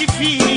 she feels.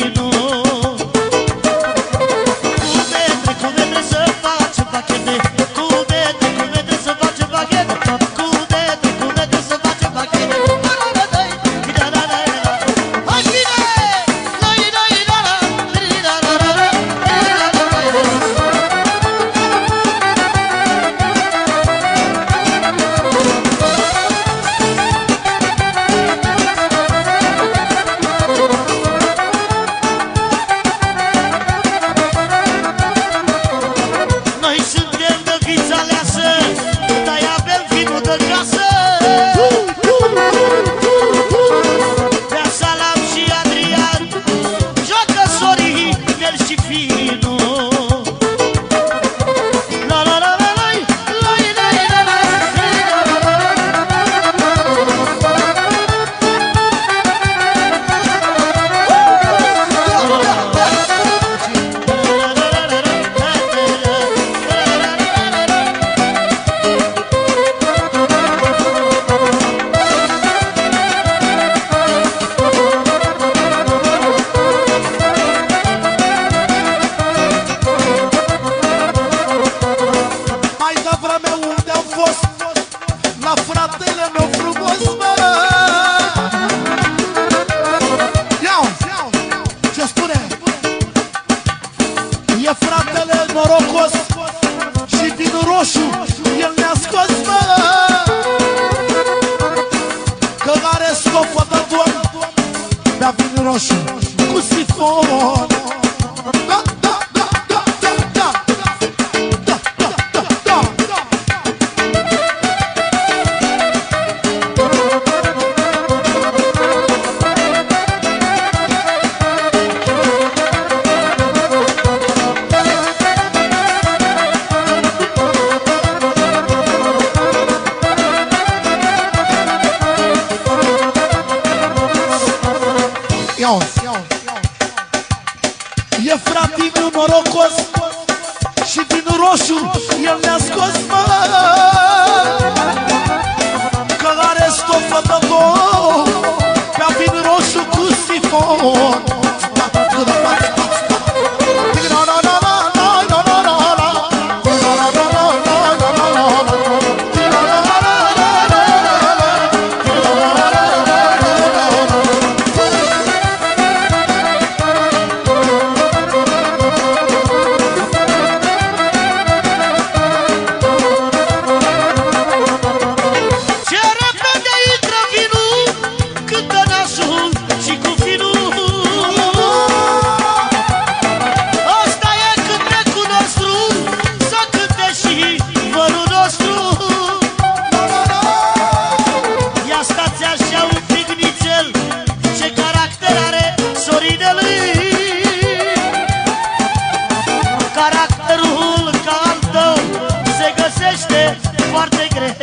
Unde am fost. La fratele meu frumos, mă. Iau, ce spune? E fratele norocos Și vinul roșu El ne-a scos, mă. Că are scofă de doar Bea vin roșu cu sifon Ia E fratimul norocos Și din roșu El ne-a scos, mă găsește foarte greu.